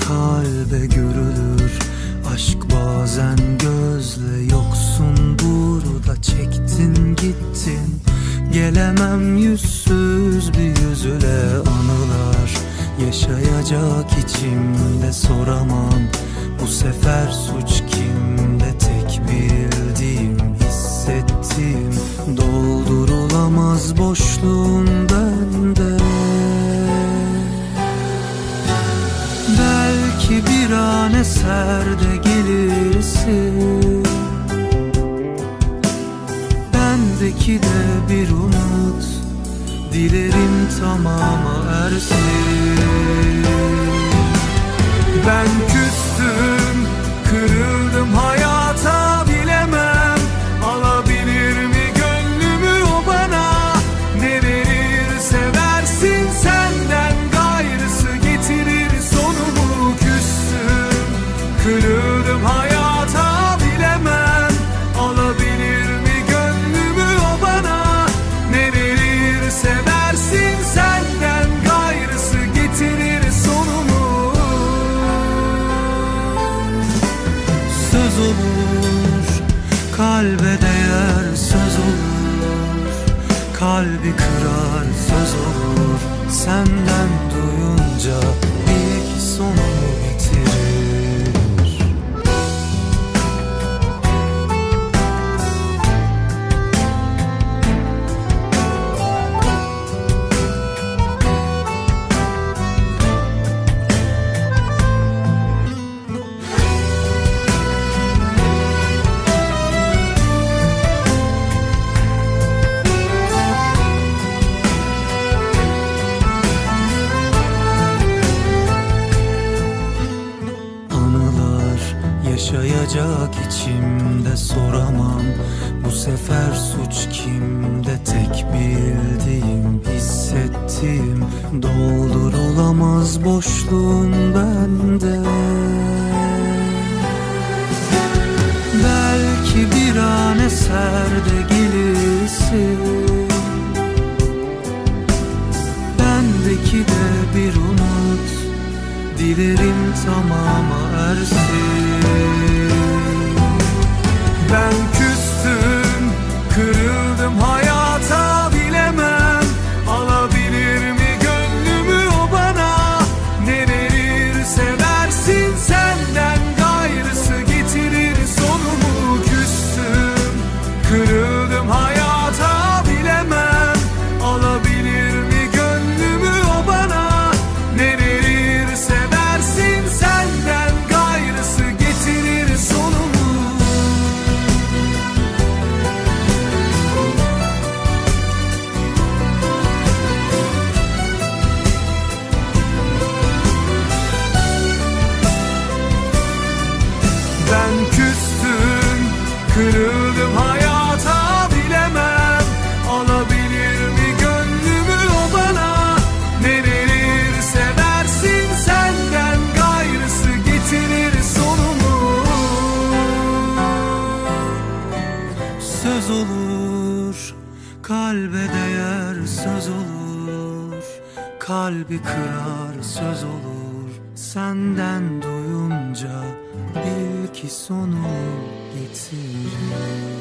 kalbe görülür. Aşk bazen gözle yoksun burada çektin gittin. Gelemem yüzsüz bir yüzüle anılar. Yaşayacak içimde soramam. Bu sefer suç kimde? Tek bildiğim hissettiğim. Doldurulamaz boşluğum bende an olur. Kalbe değer söz olur. Kalbi kırar söz olur. Senden duyunca ilk sonumu bitirir yaşayacak içimde soramam. Bu sefer suç kimde? Tek bildiğim Hissettiğim doldurulamaz boşluğun bende. Belki bir an eser de gelirsin. Bendeki de bir umut Dilerim tamama ersin Söz olur, kalbe değer söz olur. Kalbi kırar söz olur. Senden duyunca bil ki sonu getirir